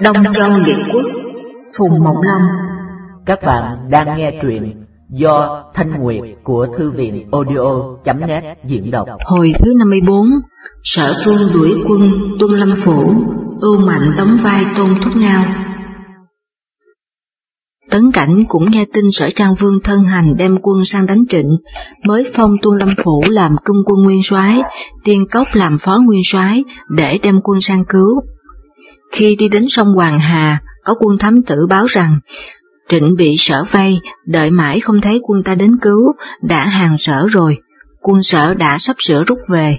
Đông Châu Liệt Quốc Phùng Mộng Long Các bạn đang nghe truyện do Thanh Nguyệt của Thư viện audio.net diễn đọc. Hồi thứ 54 Sở Phương đuổi quân Tuân Lâm Phủ Ưu Mạnh đóng vai Tôn Thúc Ngao. Tấn Cảnh cũng nghe tin sở trang vương thân hành đem quân sang đánh trịnh, mới phong Tuân Lâm Phủ làm trung quân nguyên soái, tiên cốc làm phó nguyên soái để đem quân sang cứu. Khi đi đến sông Hoàng Hà, có quân thám tử báo rằng, Trịnh bị sở vây, đợi mãi không thấy quân ta đến cứu, đã hàng sở rồi, quân sở đã sắp sửa rút về.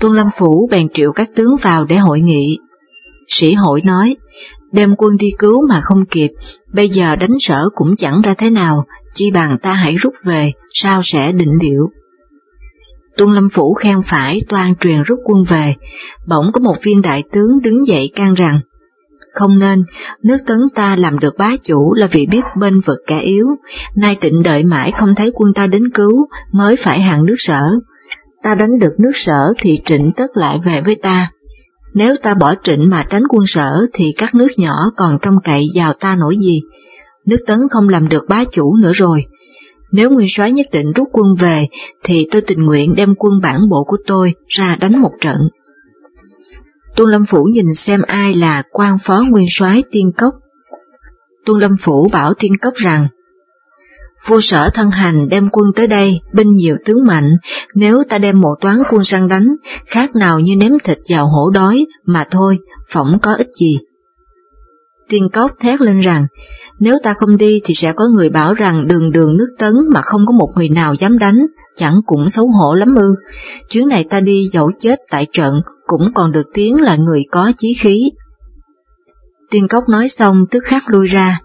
Tuân Lâm Phủ bèn triệu các tướng vào để hội nghị. Sĩ hội nói, đem quân đi cứu mà không kịp, bây giờ đánh sở cũng chẳng ra thế nào, chi bằng ta hãy rút về, sao sẽ định điệu. Tuân Lâm Phủ khen phải toan truyền rút quân về, bỗng có một viên đại tướng đứng dậy can rằng, không nên, nước tấn ta làm được bá chủ là vì biết bên vực kẻ yếu, nay tịnh đợi mãi không thấy quân ta đến cứu, mới phải hàng nước sở. Ta đánh được nước sở thì trịnh tất lại về với ta. Nếu ta bỏ trịnh mà tránh quân sở thì các nước nhỏ còn trông cậy vào ta nổi gì. Nước tấn không làm được bá chủ nữa rồi, nếu nguyên soái nhất định rút quân về, thì tôi tình nguyện đem quân bản bộ của tôi ra đánh một trận. Tuân Lâm Phủ nhìn xem ai là quan phó nguyên soái tiên cốc. Tuân Lâm Phủ bảo tiên cốc rằng, Vua sở thân hành đem quân tới đây, binh nhiều tướng mạnh, nếu ta đem một toán quân sang đánh, khác nào như ném thịt vào hổ đói, mà thôi, phỏng có ích gì. Tiên cốc thét lên rằng, nếu ta không đi thì sẽ có người bảo rằng đường đường nước tấn mà không có một người nào dám đánh, chẳng cũng xấu hổ lắm ư. Chuyến này ta đi dẫu chết tại trận cũng còn được tiếng là người có chí khí. Tiên cốc nói xong tức khắc lui ra,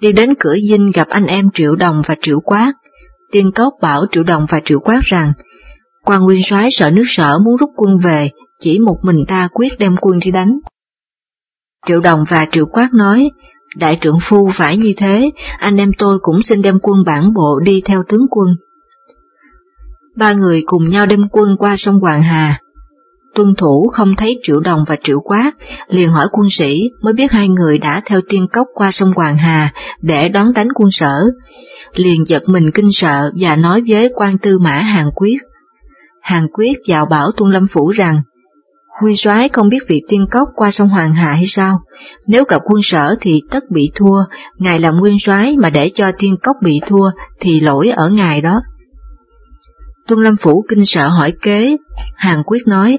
đi đến cửa dinh gặp anh em Triệu Đồng và Triệu Quát. Tiên cốc bảo Triệu Đồng và Triệu Quát rằng, quan nguyên soái sợ nước sở muốn rút quân về, chỉ một mình ta quyết đem quân đi đánh. Triệu Đồng và Triệu Quát nói, Đại trưởng phu phải như thế, anh em tôi cũng xin đem quân bản bộ đi theo tướng quân. Ba người cùng nhau đem quân qua sông Hoàng Hà. Tuân thủ không thấy Triệu Đồng và Triệu Quát, liền hỏi quân sĩ mới biết hai người đã theo tiên cốc qua sông Hoàng Hà để đón đánh quân sở. Liền giật mình kinh sợ và nói với quan tư mã Hàng Quyết. Hàng Quyết vào bảo Tuân Lâm Phủ rằng, Nguyên soái không biết việc tiên cốc qua sông Hoàng Hà hay sao? Nếu gặp quân sở thì tất bị thua, ngài làm nguyên soái mà để cho tiên cốc bị thua thì lỗi ở ngài đó. Tuân Lâm Phủ kinh sợ hỏi kế, Hàng Quyết nói,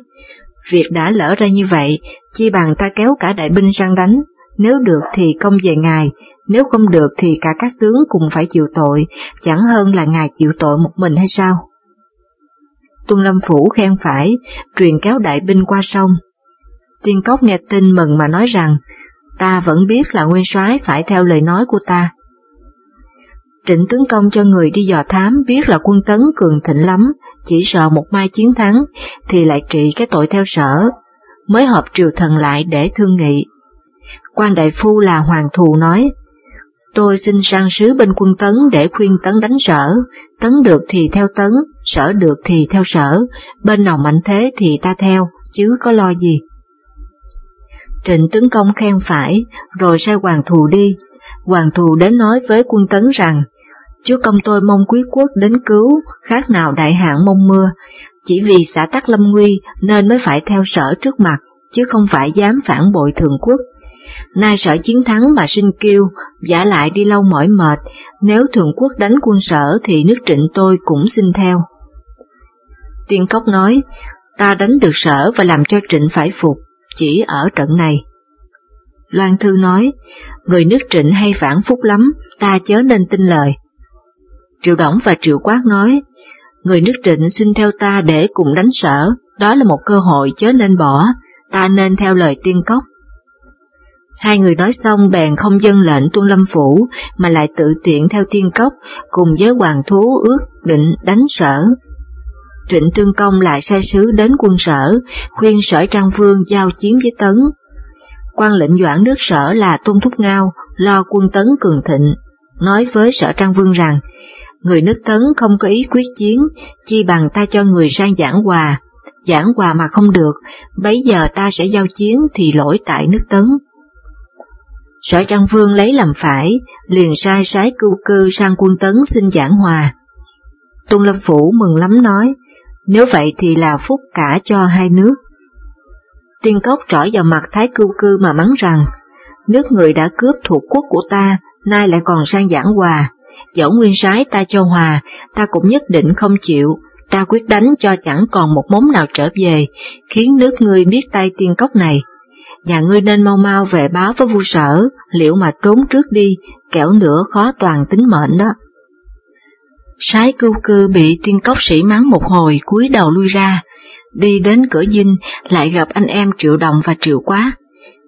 việc đã lỡ ra như vậy, chi bằng ta kéo cả đại binh sang đánh, nếu được thì công về ngài, nếu không được thì cả các tướng cùng phải chịu tội, chẳng hơn là ngài chịu tội một mình hay sao? Tuân Lâm Phủ khen phải, truyền kéo đại binh qua sông. Tiên Cốc nghe tin mừng mà nói rằng, ta vẫn biết là nguyên soái phải theo lời nói của ta. Trịnh tướng công cho người đi dò thám biết là quân tấn cường thịnh lắm, chỉ sợ một mai chiến thắng, thì lại trị cái tội theo sở, mới họp triều thần lại để thương nghị. Quan đại phu là Hoàng Thù nói, Tôi xin sang sứ bên quân Tấn để khuyên Tấn đánh sở, Tấn được thì theo Tấn, sở được thì theo sở, bên nào mạnh thế thì ta theo, chứ có lo gì. Trịnh tướng công khen phải, rồi sai hoàng thù đi. Hoàng thù đến nói với quân Tấn rằng, chúa công tôi mong quý quốc đến cứu, khác nào đại hạn mong mưa, chỉ vì xã tắc lâm nguy nên mới phải theo sở trước mặt, chứ không phải dám phản bội thường quốc nay sợ chiến thắng mà sinh kiêu, giả lại đi lâu mỏi mệt, nếu thường quốc đánh quân sở thì nước trịnh tôi cũng xin theo. Tiên Cốc nói, ta đánh được sở và làm cho trịnh phải phục, chỉ ở trận này. Loan Thư nói, người nước trịnh hay phản phúc lắm, ta chớ nên tin lời. Triệu Đổng và Triệu Quát nói, người nước trịnh xin theo ta để cùng đánh sở, đó là một cơ hội chớ nên bỏ, ta nên theo lời tiên cốc. Hai người nói xong bèn không dân lệnh tuân lâm phủ, mà lại tự tiện theo tiên cốc, cùng với hoàng thú ước định đánh sở. Trịnh Tương Công lại sai sứ đến quân sở, khuyên sở Trang Vương giao chiến với Tấn. quan lệnh doãn nước sở là Tôn Thúc Ngao, lo quân Tấn cường thịnh, nói với sở Trang Vương rằng, người nước Tấn không có ý quyết chiến, chi bằng ta cho người sang giảng hòa, giảng hòa mà không được, bấy giờ ta sẽ giao chiến thì lỗi tại nước Tấn. Sở Trang Vương lấy làm phải, liền sai sái cưu cư sang quân tấn xin giảng hòa. Tôn Lâm Phủ mừng lắm nói, nếu vậy thì là phúc cả cho hai nước. Tiên cốc trỏ vào mặt Thái Cưu Cư mà mắng rằng, nước người đã cướp thuộc quốc của ta, nay lại còn sang giảng hòa, dẫu nguyên sái ta cho hòa, ta cũng nhất định không chịu, ta quyết đánh cho chẳng còn một móng nào trở về, khiến nước ngươi biết tay tiên cốc này. Nhà ngươi nên mau mau về báo với vua sở, liệu mà trốn trước đi, kẻo nữa khó toàn tính mệnh đó. Sái cưu cư bị tiên cốc sĩ mắng một hồi cúi đầu lui ra, đi đến cửa dinh lại gặp anh em Triệu Đồng và Triệu Quát.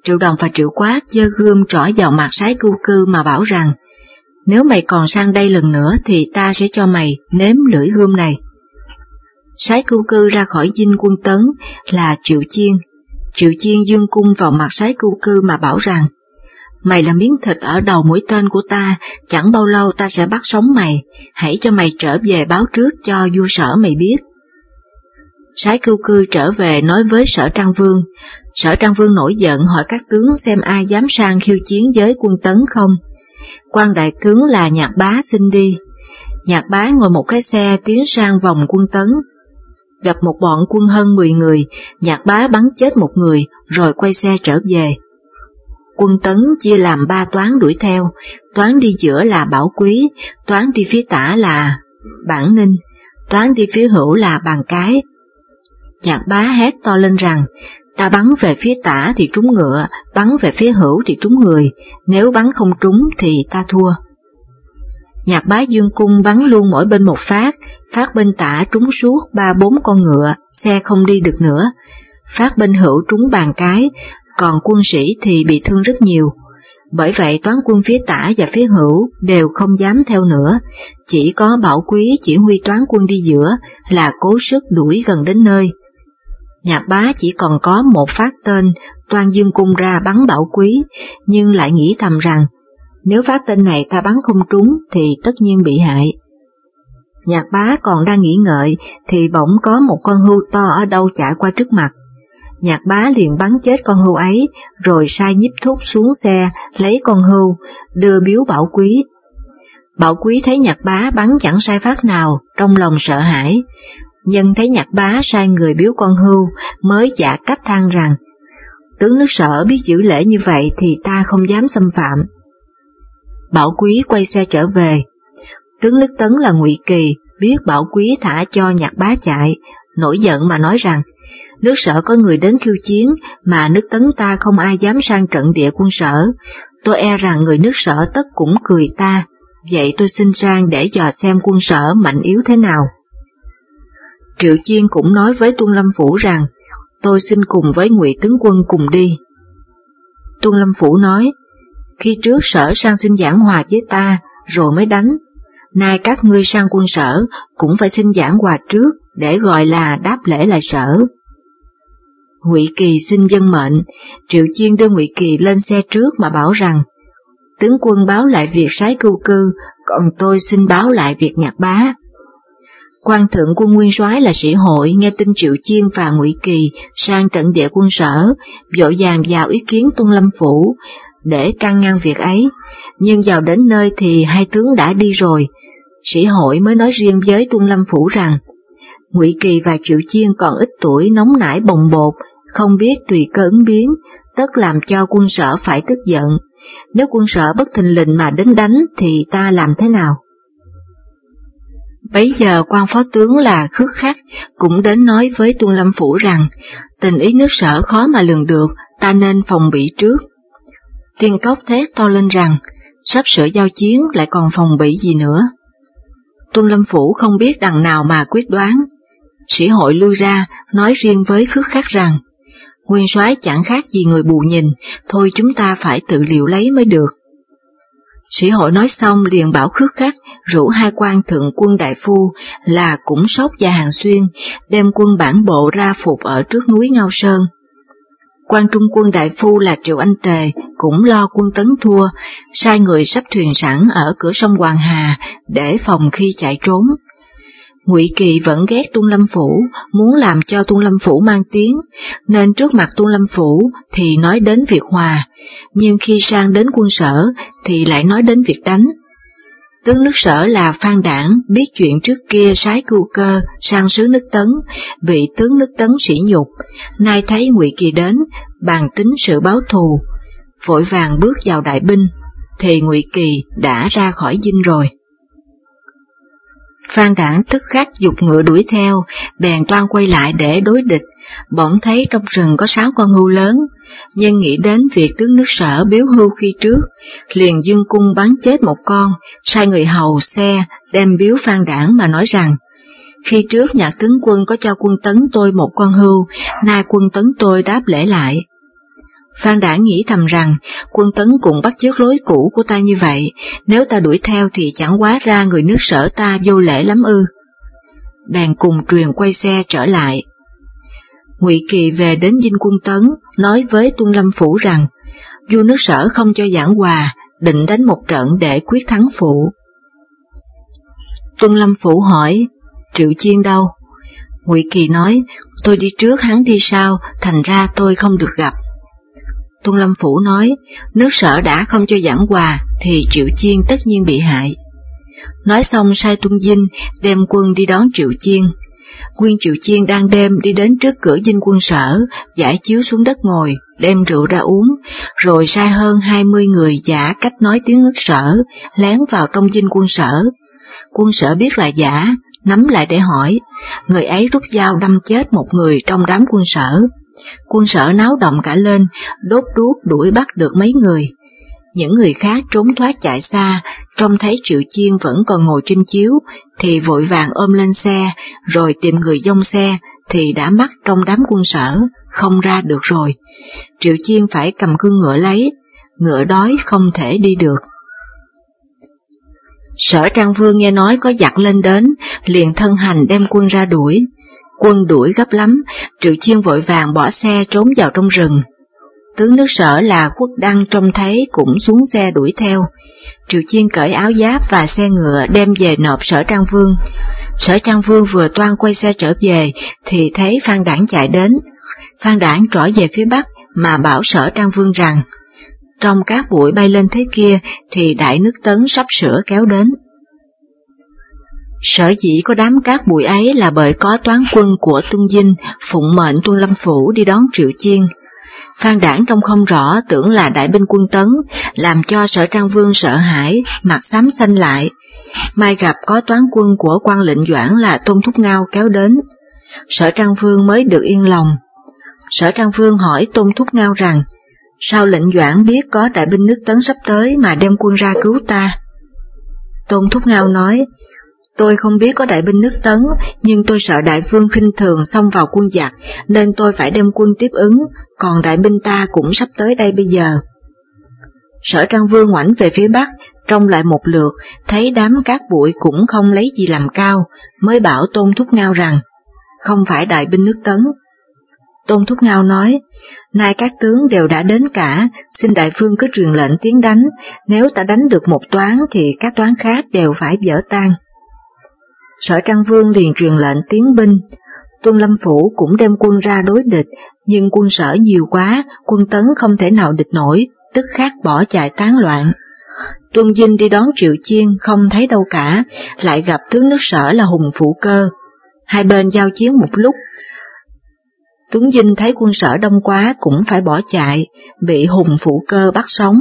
Triệu Đồng và Triệu Quát giơ gươm trỏ vào mặt sái cưu cư mà bảo rằng, nếu mày còn sang đây lần nữa thì ta sẽ cho mày nếm lưỡi gươm này. Sái cưu cư ra khỏi dinh quân tấn là Triệu Chiên. Triệu Chiên dương cung vào mặt sái cưu cư mà bảo rằng, Mày là miếng thịt ở đầu mũi tên của ta, chẳng bao lâu ta sẽ bắt sống mày, hãy cho mày trở về báo trước cho vua sở mày biết. Sái cưu cư trở về nói với sở Trang Vương, sở Trang Vương nổi giận hỏi các tướng xem ai dám sang khiêu chiến với quân tấn không. quan đại tướng là nhạc bá xin đi. Nhạc bá ngồi một cái xe tiến sang vòng quân tấn. Gặp một bọn quân hơn 10 người, nhạc bá bắn chết một người, rồi quay xe trở về. Quân tấn chia làm ba toán đuổi theo, toán đi giữa là Bảo Quý, toán đi phía tả là Bản Ninh, toán đi phía hữu là Bàn Cái. Nhạc bá hét to lên rằng, ta bắn về phía tả thì trúng ngựa, bắn về phía hữu thì trúng người, nếu bắn không trúng thì ta thua. Nhạc bá dương cung bắn luôn mỗi bên một phát, phát bên tả trúng suốt ba bốn con ngựa, xe không đi được nữa. Phát bên hữu trúng bàn cái, còn quân sĩ thì bị thương rất nhiều. Bởi vậy toán quân phía tả và phía hữu đều không dám theo nữa, chỉ có bảo quý chỉ huy toán quân đi giữa là cố sức đuổi gần đến nơi. Nhạc bá chỉ còn có một phát tên, toan dương cung ra bắn bảo quý, nhưng lại nghĩ thầm rằng, nếu phát tên này ta bắn không trúng thì tất nhiên bị hại. Nhạc bá còn đang nghĩ ngợi thì bỗng có một con hưu to ở đâu chạy qua trước mặt. Nhạc bá liền bắn chết con hưu ấy, rồi sai nhiếp thúc xuống xe, lấy con hưu, đưa biếu bảo quý. Bảo quý thấy nhạc bá bắn chẳng sai phát nào, trong lòng sợ hãi. Nhân thấy nhạc bá sai người biếu con hưu, mới giả cách than rằng, tướng nước sở biết giữ lễ như vậy thì ta không dám xâm phạm. Bảo quý quay xe trở về. Tướng nước tấn là ngụy Kỳ, biết bảo quý thả cho nhạc bá chạy, nổi giận mà nói rằng, nước sở có người đến khiêu chiến, mà nước tấn ta không ai dám sang trận địa quân sở, tôi e rằng người nước sở tất cũng cười ta, vậy tôi xin sang để dò xem quân sở mạnh yếu thế nào. Triệu Chiên cũng nói với Tuân Lâm Phủ rằng, tôi xin cùng với ngụy tướng quân cùng đi. Tuân Lâm Phủ nói, khi trước sở sang xin giảng hòa với ta, rồi mới đánh. Nay các ngươi sang quân sở cũng phải xin giảng quà trước, để gọi là đáp lễ lại sở. Ngụy Kỳ xin dân mệnh, Triệu Chiên đưa Ngụy Kỳ lên xe trước mà bảo rằng, tướng quân báo lại việc sái cưu cư, còn tôi xin báo lại việc nhạc bá. Quan thượng quân nguyên soái là sĩ hội nghe tin Triệu Chiên và Ngụy Kỳ sang trận địa quân sở, vội vàng vào ý kiến Tuân Lâm Phủ để can ngăn việc ấy, nhưng vào đến nơi thì hai tướng đã đi rồi. Sĩ hội mới nói riêng với Tuân Lâm Phủ rằng, Ngụy Kỳ và Triệu Chiên còn ít tuổi nóng nảy bồng bột, không biết tùy cơ ứng biến, tất làm cho quân sở phải tức giận. Nếu quân sở bất thình lình mà đến đánh thì ta làm thế nào? Bấy giờ quan phó tướng là khước khắc cũng đến nói với Tuân Lâm Phủ rằng tình ý nước sở khó mà lường được, ta nên phòng bị trước. Tiên cốc thét to lên rằng sắp sửa giao chiến lại còn phòng bị gì nữa. Tuân Lâm Phủ không biết đằng nào mà quyết đoán. Sĩ hội lui ra nói riêng với khước khắc rằng nguyên soái chẳng khác gì người bù nhìn, thôi chúng ta phải tự liệu lấy mới được. Sĩ hội nói xong liền bảo khước khắc rủ hai quan thượng quân đại phu là Cũng Sóc và Hàng Xuyên đem quân bản bộ ra phục ở trước núi Ngao Sơn. Quan trung quân đại phu là Triệu Anh Tề cũng lo quân tấn thua, sai người sắp thuyền sẵn ở cửa sông Hoàng Hà để phòng khi chạy trốn. Ngụy Kỳ vẫn ghét Tuân Lâm Phủ, muốn làm cho Tuân Lâm Phủ mang tiếng, nên trước mặt Tuân Lâm Phủ thì nói đến việc hòa, nhưng khi sang đến quân sở thì lại nói đến việc đánh. Tướng nước sở là Phan Đảng biết chuyện trước kia sái cưu cơ sang sứ nước Tấn, bị tướng nước Tấn sỉ nhục, nay thấy Ngụy Kỳ đến, bàn tính sự báo thù, vội vàng bước vào đại binh, thì Ngụy Kỳ đã ra khỏi dinh rồi. Phan Đảng tức khắc dục ngựa đuổi theo, bèn toan quay lại để đối địch, bỗng thấy trong rừng có sáu con hưu lớn, nhưng nghĩ đến việc tướng nước sở biếu hưu khi trước, liền dương cung bắn chết một con, sai người hầu xe đem biếu Phan Đảng mà nói rằng, khi trước nhà tướng quân có cho quân tấn tôi một con hưu, nay quân tấn tôi đáp lễ lại, Phan đã nghĩ thầm rằng quân tấn cũng bắt chước lối cũ của ta như vậy, nếu ta đuổi theo thì chẳng quá ra người nước sở ta vô lễ lắm ư. Bèn cùng truyền quay xe trở lại. Ngụy Kỳ về đến dinh quân tấn, nói với Tuân Lâm Phủ rằng, vua nước sở không cho giảng hòa, định đánh một trận để quyết thắng phụ. Tuân Lâm Phủ hỏi, Triệu Chiên đâu? Ngụy Kỳ nói, tôi đi trước hắn đi sau, thành ra tôi không được gặp. Tuân Lâm Phủ nói, nước sở đã không cho giảng hòa, thì Triệu Chiên tất nhiên bị hại. Nói xong sai Tuân Dinh đem quân đi đón Triệu Chiên. Nguyên Triệu Chiên đang đêm đi đến trước cửa dinh quân sở, giải chiếu xuống đất ngồi, đem rượu ra uống, rồi sai hơn hai mươi người giả cách nói tiếng nước sở, lén vào trong dinh quân sở. Quân sở biết là giả, nắm lại để hỏi, người ấy rút dao đâm chết một người trong đám quân sở. Quân sở náo động cả lên, đốt đuốc đuổi bắt được mấy người. Những người khác trốn thoát chạy xa, trông thấy Triệu Chiên vẫn còn ngồi trên chiếu, thì vội vàng ôm lên xe, rồi tìm người dông xe, thì đã mắc trong đám quân sở, không ra được rồi. Triệu Chiên phải cầm cương ngựa lấy, ngựa đói không thể đi được. Sở Trang Vương nghe nói có giặc lên đến, liền thân hành đem quân ra đuổi, Quân đuổi gấp lắm, Triệu Chiên vội vàng bỏ xe trốn vào trong rừng. Tướng nước sở là quốc đăng trông thấy cũng xuống xe đuổi theo. Triệu Chiên cởi áo giáp và xe ngựa đem về nộp sở Trang Vương. Sở Trang Vương vừa toan quay xe trở về thì thấy Phan Đảng chạy đến. Phan Đảng trỏ về phía bắc mà bảo sở Trang Vương rằng, trong các bụi bay lên thế kia thì đại nước tấn sắp sửa kéo đến. Sở dĩ có đám cát bụi ấy là bởi có toán quân của Tuân Dinh phụng mệnh Tuân Lâm Phủ đi đón Triệu Chiên. Phan đảng trông không rõ tưởng là đại binh quân tấn, làm cho sở trang vương sợ hãi, mặt xám xanh lại. Mai gặp có toán quân của quan lệnh doãn là Tôn Thúc Ngao kéo đến. Sở trang vương mới được yên lòng. Sở trang vương hỏi Tôn Thúc Ngao rằng, sao lệnh doãn biết có đại binh nước tấn sắp tới mà đem quân ra cứu ta? Tôn Thúc Ngao nói, Tôi không biết có đại binh nước Tấn, nhưng tôi sợ đại vương khinh thường xông vào quân giặc, nên tôi phải đem quân tiếp ứng, còn đại binh ta cũng sắp tới đây bây giờ. Sở Trang Vương ngoảnh về phía bắc, trông lại một lượt, thấy đám cát bụi cũng không lấy gì làm cao, mới bảo Tôn Thúc Ngao rằng, không phải đại binh nước Tấn. Tôn Thúc Ngao nói, nay các tướng đều đã đến cả, xin đại vương cứ truyền lệnh tiến đánh, nếu ta đánh được một toán thì các toán khác đều phải dở tan. Sở Trang Vương liền truyền lệnh tiến binh, Tuân Lâm Phủ cũng đem quân ra đối địch, nhưng quân sở nhiều quá, quân tấn không thể nào địch nổi, tức khắc bỏ chạy tán loạn. Tuân Dinh đi đón Triệu Chiên không thấy đâu cả, lại gặp tướng nước sở là Hùng Phụ Cơ. Hai bên giao chiến một lúc. Tuấn Dinh thấy quân sở đông quá cũng phải bỏ chạy, bị Hùng Phụ Cơ bắt sống.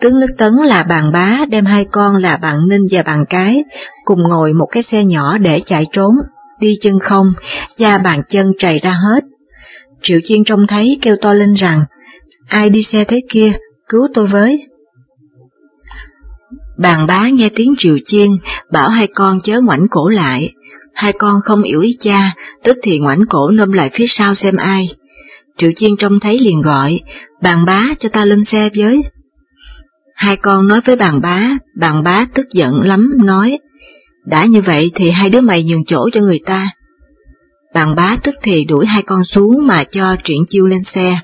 Tướng nước Tấn là bàn bá đem hai con là bạn ninh và bạn cái, cùng ngồi một cái xe nhỏ để chạy trốn, đi chân không, da bàn chân trầy ra hết. Triệu Chiên trông thấy kêu to lên rằng, ai đi xe thế kia, cứu tôi với. Bàn bá nghe tiếng Triệu Chiên, bảo hai con chớ ngoảnh cổ lại. Hai con không hiểu ý cha, tức thì ngoảnh cổ nôm lại phía sau xem ai. Triệu Chiên trông thấy liền gọi, bàn bá cho ta lên xe với. Hai con nói với bàn bá, bàn bá tức giận lắm, nói, đã như vậy thì hai đứa mày nhường chỗ cho người ta. Bàn bá tức thì đuổi hai con xuống mà cho triển chiêu lên xe.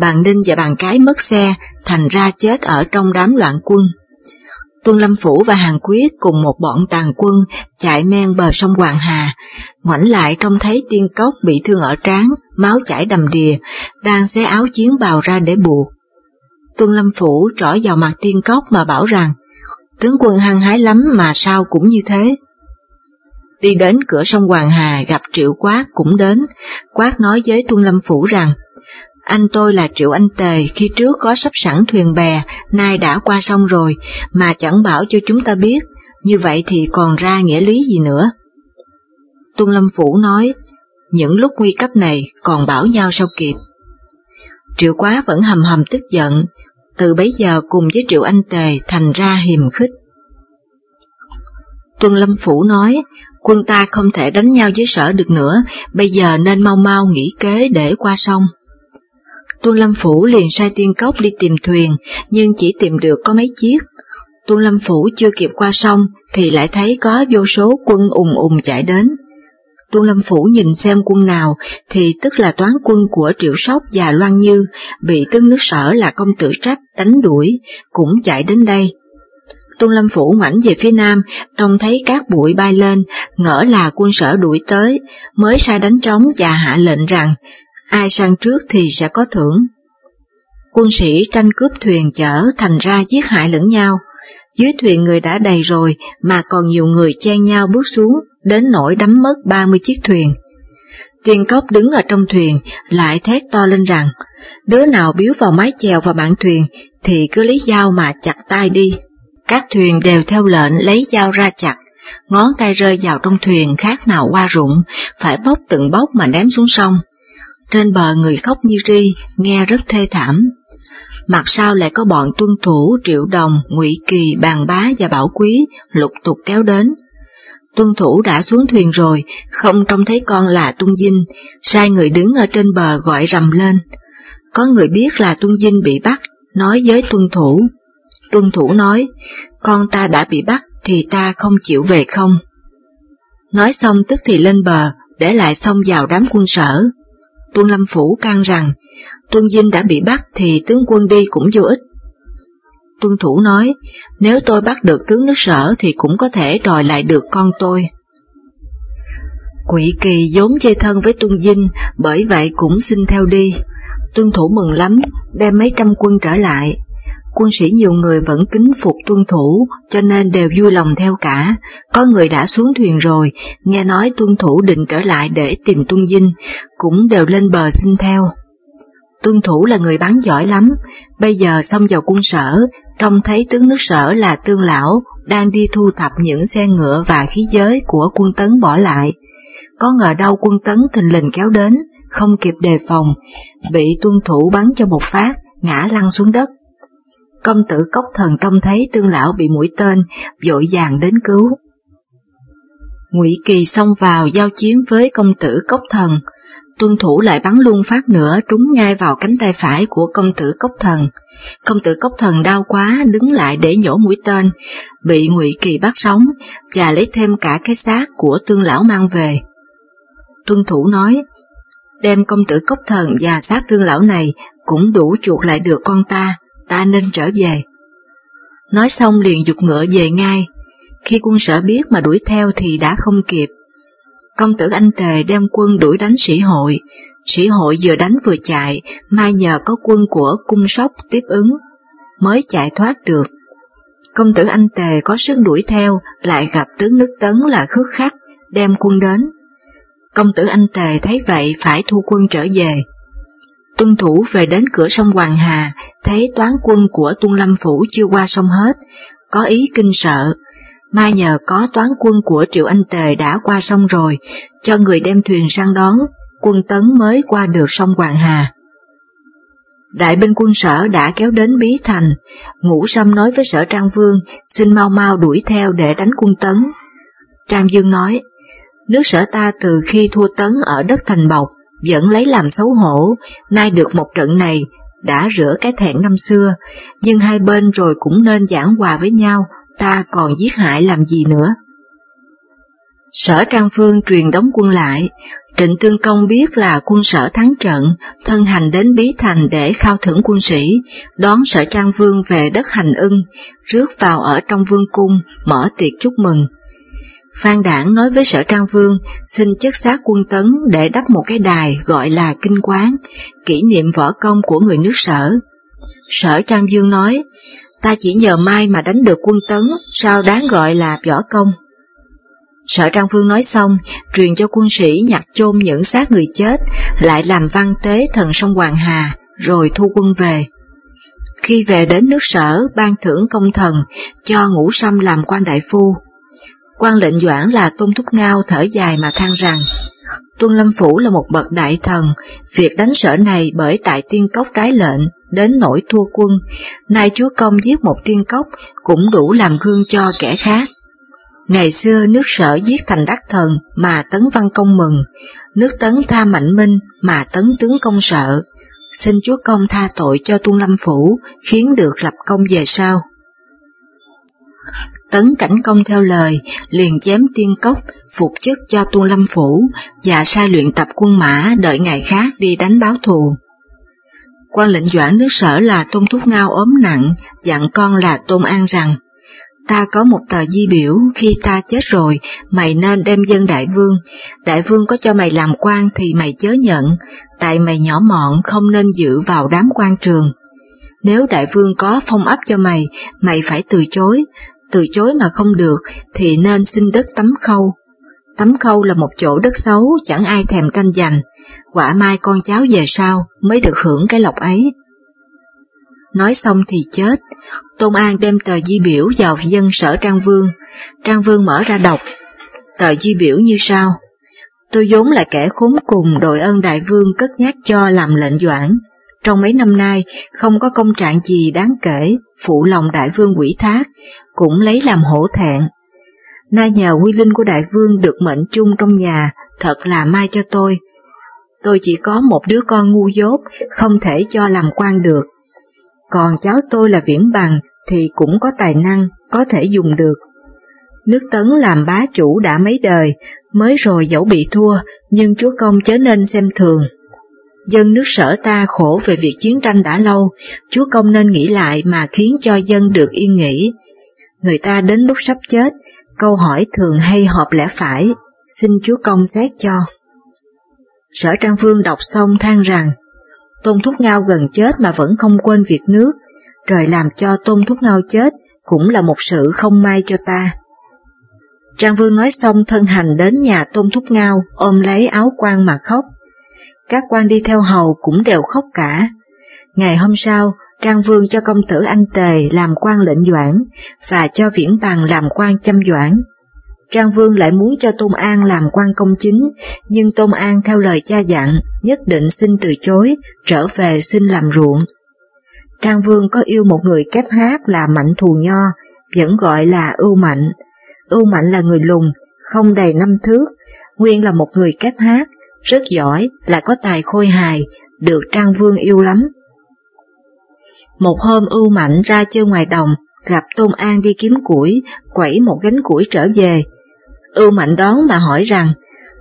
Bàn ninh và bàn cái mất xe, thành ra chết ở trong đám loạn quân. Tuân Lâm Phủ và Hàng Quyết cùng một bọn tàn quân chạy men bờ sông Hoàng Hà, ngoảnh lại trông thấy tiên cốc bị thương ở trán, máu chảy đầm đìa, đang xé áo chiến bào ra để buộc. Tuân Lâm Phủ trỏ vào mặt tiên cốc mà bảo rằng, tướng quân hăng hái lắm mà sao cũng như thế. Đi đến cửa sông Hoàng Hà gặp Triệu Quát cũng đến, Quát nói với Tuân Lâm Phủ rằng, anh tôi là Triệu Anh Tề, khi trước có sắp sẵn thuyền bè, nay đã qua sông rồi, mà chẳng bảo cho chúng ta biết, như vậy thì còn ra nghĩa lý gì nữa. Tuân Lâm Phủ nói, những lúc nguy cấp này còn bảo nhau sao kịp. Triệu Quá vẫn hầm hầm tức giận, từ bấy giờ cùng với Triệu Anh Tề thành ra hiềm khích. Tuân Lâm Phủ nói, quân ta không thể đánh nhau với sở được nữa, bây giờ nên mau mau nghĩ kế để qua sông. Tuân Lâm Phủ liền sai tiên cốc đi tìm thuyền, nhưng chỉ tìm được có mấy chiếc. Tuân Lâm Phủ chưa kịp qua sông, thì lại thấy có vô số quân ùng ùng chạy đến. Tuân Lâm Phủ nhìn xem quân nào, thì tức là toán quân của Triệu Sóc và Loan Như, bị tướng nước sở là công tử trách đánh đuổi, cũng chạy đến đây. Tuân Lâm Phủ ngoảnh về phía nam, trông thấy các bụi bay lên, ngỡ là quân sở đuổi tới, mới sai đánh trống và hạ lệnh rằng, ai sang trước thì sẽ có thưởng. Quân sĩ tranh cướp thuyền chở thành ra giết hại lẫn nhau, dưới thuyền người đã đầy rồi mà còn nhiều người chen nhau bước xuống, đến nỗi đắm mất 30 chiếc thuyền. Tiên cốc đứng ở trong thuyền, lại thét to lên rằng, đứa nào biếu vào mái chèo và bạn thuyền thì cứ lấy dao mà chặt tay đi. Các thuyền đều theo lệnh lấy dao ra chặt, ngón tay rơi vào trong thuyền khác nào qua rụng, phải bóc từng bóc mà ném xuống sông. Trên bờ người khóc như ri, nghe rất thê thảm. Mặt sau lại có bọn tuân thủ Triệu Đồng, Ngụy Kỳ, Bàn Bá và Bảo Quý lục tục kéo đến. Tuân thủ đã xuống thuyền rồi, không trông thấy con là Tuân Dinh, sai người đứng ở trên bờ gọi rầm lên. Có người biết là Tuân Dinh bị bắt, nói với tuân thủ. Tuân thủ nói, con ta đã bị bắt thì ta không chịu về không. Nói xong tức thì lên bờ, để lại xông vào đám quân sở. Tuân Lâm Phủ can rằng, Tuân Dinh đã bị bắt thì tướng quân đi cũng vô ích. Tuân Thủ nói, nếu tôi bắt được tướng nước sở thì cũng có thể đòi lại được con tôi. Quỷ kỳ vốn chơi thân với Tuân Dinh, bởi vậy cũng xin theo đi. Tuân Thủ mừng lắm, đem mấy trăm quân trở lại. Quân sĩ nhiều người vẫn kính phục tuân thủ, cho nên đều vui lòng theo cả. Có người đã xuống thuyền rồi, nghe nói tuân thủ định trở lại để tìm tuân dinh, cũng đều lên bờ xin theo. Tuân thủ là người bắn giỏi lắm, bây giờ xông vào quân sở, trông thấy tướng nước sở là tương lão, đang đi thu thập những xe ngựa và khí giới của quân tấn bỏ lại. Có ngờ đâu quân tấn thình lình kéo đến, không kịp đề phòng, bị tuân thủ bắn cho một phát, ngã lăn xuống đất. Công tử cốc thần trông thấy tương lão bị mũi tên, vội vàng đến cứu. Ngụy Kỳ xông vào giao chiến với công tử cốc thần, tuân thủ lại bắn luôn phát nữa trúng ngay vào cánh tay phải của công tử cốc thần. Công tử cốc thần đau quá đứng lại để nhổ mũi tên, bị Ngụy Kỳ bắt sống và lấy thêm cả cái xác của tương lão mang về. Tuân thủ nói, đem công tử cốc thần và xác tương lão này cũng đủ chuộc lại được con ta, ta nên trở về. Nói xong liền dục ngựa về ngay, khi quân sở biết mà đuổi theo thì đã không kịp. Công tử anh Tề đem quân đuổi đánh sĩ hội, sĩ hội vừa đánh vừa chạy, mai nhờ có quân của cung sóc tiếp ứng, mới chạy thoát được. Công tử anh Tề có sức đuổi theo, lại gặp tướng nước tấn là khước khắc, đem quân đến. Công tử anh Tề thấy vậy phải thu quân trở về. Tuân thủ về đến cửa sông Hoàng Hà, thấy toán quân của Tuân Lâm Phủ chưa qua sông hết, có ý kinh sợ. Mai nhờ có toán quân của Triệu Anh Tề đã qua sông rồi, cho người đem thuyền sang đón, quân tấn mới qua được sông Hoàng Hà. Đại binh quân sở đã kéo đến Bí Thành, Ngũ Sâm nói với sở Trang Vương xin mau mau đuổi theo để đánh quân tấn. Trang Dương nói, nước sở ta từ khi thua tấn ở đất Thành Bọc, vẫn lấy làm xấu hổ, nay được một trận này, đã rửa cái thẹn năm xưa, nhưng hai bên rồi cũng nên giảng hòa với nhau, ta còn giết hại làm gì nữa. Sở Trang Phương truyền đóng quân lại, Trịnh Tương Công biết là quân sở thắng trận, thân hành đến Bí Thành để khao thưởng quân sĩ, đón sở trang vương về đất hành ưng, rước vào ở trong vương cung, mở tiệc chúc mừng. Phan Đảng nói với sở trang vương xin chất xác quân tấn để đắp một cái đài gọi là kinh quán, kỷ niệm võ công của người nước sở. Sở trang vương nói, ta chỉ nhờ mai mà đánh được quân tấn, sao đáng gọi là võ công. Sở Trang Phương nói xong, truyền cho quân sĩ nhặt chôn những xác người chết, lại làm văn tế thần sông Hoàng Hà, rồi thu quân về. Khi về đến nước sở, ban thưởng công thần, cho ngũ sâm làm quan đại phu. quan lệnh doãn là Tôn Thúc Ngao thở dài mà than rằng, Tuân Lâm Phủ là một bậc đại thần, việc đánh sở này bởi tại tiên cốc trái lệnh, đến nỗi thua quân, nay chúa công giết một tiên cốc cũng đủ làm gương cho kẻ khác. Ngày xưa nước sở giết thành đắc thần mà tấn văn công mừng, nước tấn tha mạnh minh mà tấn tướng công sợ. Xin chúa công tha tội cho tuân lâm phủ, khiến được lập công về sau. Tấn cảnh công theo lời, liền chém tiên cốc, phục chức cho tuân lâm phủ, và sai luyện tập quân mã đợi ngày khác đi đánh báo thù. quan lệnh doãn nước sở là Tôn Thúc Ngao ốm nặng, dặn con là Tôn An rằng, ta có một tờ di biểu, khi ta chết rồi, mày nên đem dân đại vương, đại vương có cho mày làm quan thì mày chớ nhận, tại mày nhỏ mọn không nên giữ vào đám quan trường. Nếu đại vương có phong ấp cho mày, mày phải từ chối, từ chối mà không được thì nên xin đất tấm khâu. Tấm khâu là một chỗ đất xấu chẳng ai thèm tranh giành, quả mai con cháu về sau mới được hưởng cái lộc ấy. Nói xong thì chết, Tôn An đem tờ di biểu vào dân sở Trang Vương, Trang Vương mở ra đọc. Tờ di biểu như sau. Tôi vốn là kẻ khốn cùng đội ơn đại vương cất nhắc cho làm lệnh doãn. Trong mấy năm nay, không có công trạng gì đáng kể, phụ lòng đại vương quỷ thác, cũng lấy làm hổ thẹn. Nay nhờ quy linh của đại vương được mệnh chung trong nhà, thật là mai cho tôi. Tôi chỉ có một đứa con ngu dốt, không thể cho làm quan được, còn cháu tôi là viễn bằng thì cũng có tài năng, có thể dùng được. Nước Tấn làm bá chủ đã mấy đời, mới rồi dẫu bị thua, nhưng chúa công chớ nên xem thường. Dân nước sở ta khổ về việc chiến tranh đã lâu, chúa công nên nghĩ lại mà khiến cho dân được yên nghỉ. Người ta đến lúc sắp chết, câu hỏi thường hay họp lẽ phải, xin chúa công xét cho. Sở Trang Vương đọc xong than rằng, Tôn Thúc Ngao gần chết mà vẫn không quên việc nước, trời làm cho Tôn Thúc Ngao chết cũng là một sự không may cho ta. Trang Vương nói xong thân hành đến nhà Tôn Thúc Ngao, ôm lấy áo quan mà khóc. Các quan đi theo hầu cũng đều khóc cả. Ngày hôm sau, Trang Vương cho công tử anh Tề làm quan lệnh doãn, và cho Viễn Bằng làm quan chăm doãn. Trang Vương lại muốn cho Tôn An làm quan công chính, nhưng Tôn An theo lời cha dặn, nhất định xin từ chối, trở về xin làm ruộng. Trang Vương có yêu một người kép hát là Mạnh Thù Nho, vẫn gọi là Ưu Mạnh. Ưu Mạnh là người lùn, không đầy năm thước, nguyên là một người kép hát, rất giỏi, là có tài khôi hài, được Trang Vương yêu lắm. Một hôm Ưu Mạnh ra chơi ngoài đồng, gặp Tôn An đi kiếm củi, quẩy một gánh củi trở về, Ưu mạnh đón mà hỏi rằng,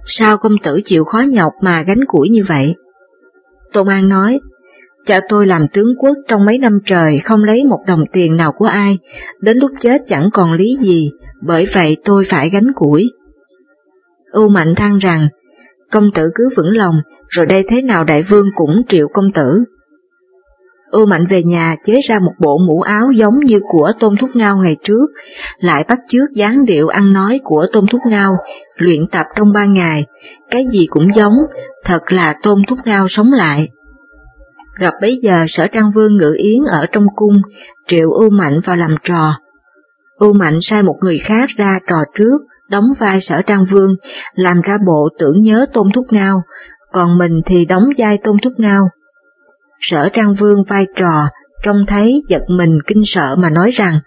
sao công tử chịu khó nhọc mà gánh củi như vậy? Tôn An nói, cha tôi làm tướng quốc trong mấy năm trời không lấy một đồng tiền nào của ai, đến lúc chết chẳng còn lý gì, bởi vậy tôi phải gánh củi. Ưu Mạnh than rằng, công tử cứ vững lòng, rồi đây thế nào đại vương cũng triệu công tử. Ưu Mạnh về nhà chế ra một bộ mũ áo giống như của Tôn Thúc Ngao ngày trước, lại bắt chước dáng điệu ăn nói của Tôn Thúc Ngao, luyện tập trong ba ngày, cái gì cũng giống, thật là Tôn Thúc Ngao sống lại. Gặp bấy giờ sở trang vương ngự yến ở trong cung, triệu Ưu Mạnh vào làm trò. Ưu Mạnh sai một người khác ra trò trước, đóng vai sở trang vương, làm ra bộ tưởng nhớ Tôn Thúc Ngao, còn mình thì đóng vai Tôn Thúc Ngao Sở Trang Vương vai trò, trông thấy giật mình kinh sợ mà nói rằng,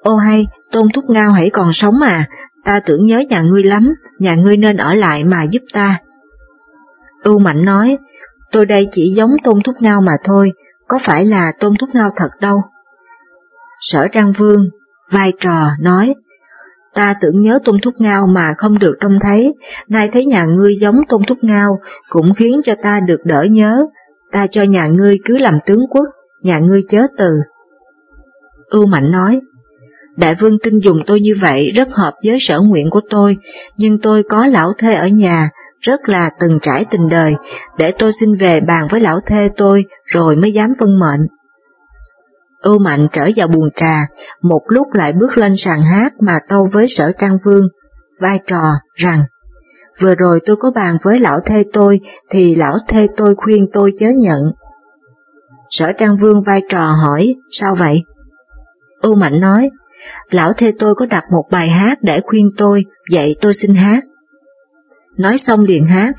Ô hay, Tôn Thúc Ngao hãy còn sống mà, ta tưởng nhớ nhà ngươi lắm, nhà ngươi nên ở lại mà giúp ta. Ưu Mạnh nói, tôi đây chỉ giống Tôn Thúc Ngao mà thôi, có phải là Tôn Thúc Ngao thật đâu. Sở Trang Vương, vai trò, nói, ta tưởng nhớ tôn thúc ngao mà không được trông thấy, nay thấy nhà ngươi giống tôn thúc ngao, cũng khiến cho ta được đỡ nhớ, ta cho nhà ngươi cứ làm tướng quốc, nhà ngươi chớ từ. Ưu Mạnh nói, Đại vương tin dùng tôi như vậy rất hợp với sở nguyện của tôi, nhưng tôi có lão thê ở nhà, rất là từng trải tình đời, để tôi xin về bàn với lão thê tôi rồi mới dám vân mệnh. Ưu Mạnh trở vào buồn trà, một lúc lại bước lên sàn hát mà tâu với sở trang vương, vai trò rằng, vừa rồi tôi có bàn với lão thê tôi thì lão thê tôi khuyên tôi chớ nhận. Sở trang vương vai trò hỏi, sao vậy? Ưu Mạnh nói, lão thê tôi có đặt một bài hát để khuyên tôi, vậy tôi xin hát. Nói xong liền hát,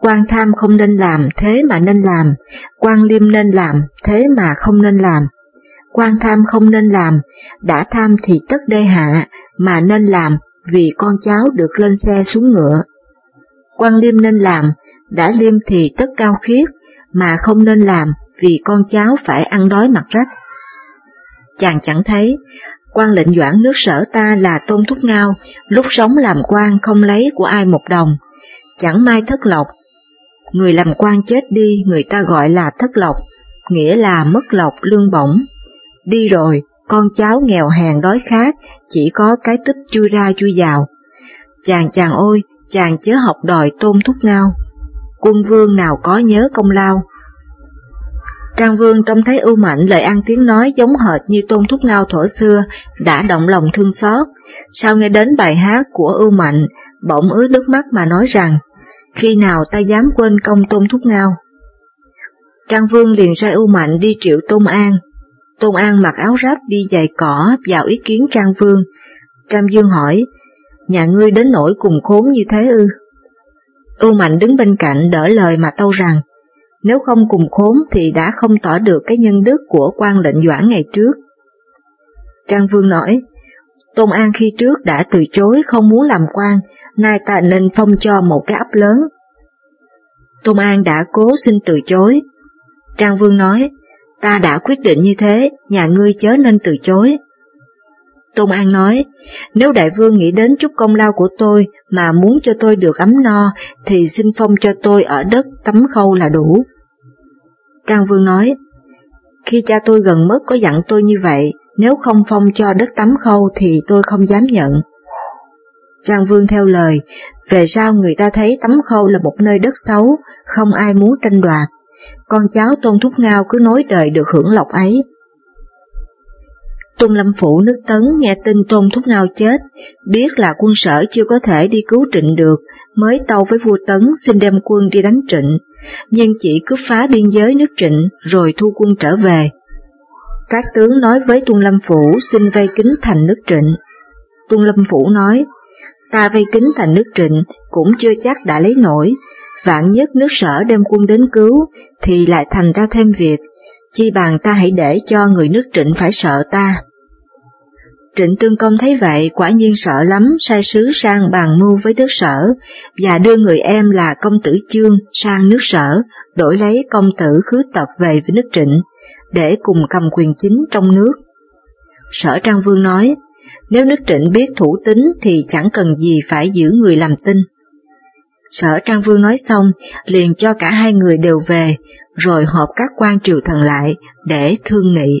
quan tham không nên làm, thế mà nên làm, quan liêm nên làm, thế mà không nên làm. Quan tham không nên làm, đã tham thì tất đê hạ, mà nên làm vì con cháu được lên xe xuống ngựa. Quan liêm nên làm, đã liêm thì tất cao khiết, mà không nên làm vì con cháu phải ăn đói mặt rách. Chàng chẳng thấy, quan lệnh doãn nước sở ta là tôn thúc ngao, lúc sống làm quan không lấy của ai một đồng, chẳng may thất lộc. Người làm quan chết đi người ta gọi là thất lộc, nghĩa là mất lộc lương bổng. Đi rồi, con cháu nghèo hèn đói khát, chỉ có cái tích chui ra chui vào. Chàng chàng ôi, chàng chớ học đòi tôn thúc ngao. Quân vương nào có nhớ công lao, Trang Vương trông thấy ưu mạnh lời ăn tiếng nói giống hệt như tôn thúc ngao thổ xưa, đã động lòng thương xót. Sau nghe đến bài hát của ưu mạnh, bỗng ướt nước mắt mà nói rằng, khi nào ta dám quên công tôn thúc ngao. Trang Vương liền sai ưu mạnh đi triệu Tôn An. Tôn An mặc áo rách đi giày cỏ vào ý kiến Trang Vương. Trang Dương hỏi, nhà ngươi đến nỗi cùng khốn như thế ư? Ưu Mạnh đứng bên cạnh đỡ lời mà tâu rằng, nếu không cùng khốn thì đã không tỏ được cái nhân đức của quan lệnh doãn ngày trước. Trang Vương nói, Tôn An khi trước đã từ chối không muốn làm quan, nay ta nên phong cho một cái ấp lớn. Tôn An đã cố xin từ chối. Trang Vương nói, ta đã quyết định như thế, nhà ngươi chớ nên từ chối. Tôn An nói, nếu đại vương nghĩ đến chút công lao của tôi mà muốn cho tôi được ấm no, thì xin phong cho tôi ở đất tấm khâu là đủ. Trang Vương nói, khi cha tôi gần mất có dặn tôi như vậy, nếu không phong cho đất tấm khâu thì tôi không dám nhận. Trang Vương theo lời, về sau người ta thấy tấm khâu là một nơi đất xấu, không ai muốn tranh đoạt. Con cháu Tôn Thúc Ngao cứ nối đời được hưởng lộc ấy. Tôn Lâm Phủ nước Tấn nghe tin Tôn Thúc Ngao chết, biết là quân sở chưa có thể đi cứu trịnh được, mới tâu với vua Tấn xin đem quân đi đánh trịnh, nhưng chỉ cứ phá biên giới nước trịnh rồi thu quân trở về. Các tướng nói với Tôn Lâm Phủ xin vây kính thành nước trịnh. Tôn Lâm Phủ nói, ta vây kính thành nước trịnh cũng chưa chắc đã lấy nổi, vạn nhất nước sở đem quân đến cứu thì lại thành ra thêm việc, chi bằng ta hãy để cho người nước trịnh phải sợ ta. Trịnh Tương Công thấy vậy quả nhiên sợ lắm, sai sứ sang bàn mưu với nước sở, và đưa người em là công tử Chương sang nước sở, đổi lấy công tử khứ tật về với nước trịnh, để cùng cầm quyền chính trong nước. Sở Trang Vương nói, nếu nước trịnh biết thủ tính thì chẳng cần gì phải giữ người làm tin. Sở Trang Vương nói xong, liền cho cả hai người đều về, rồi họp các quan triều thần lại để thương nghị.